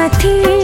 साथी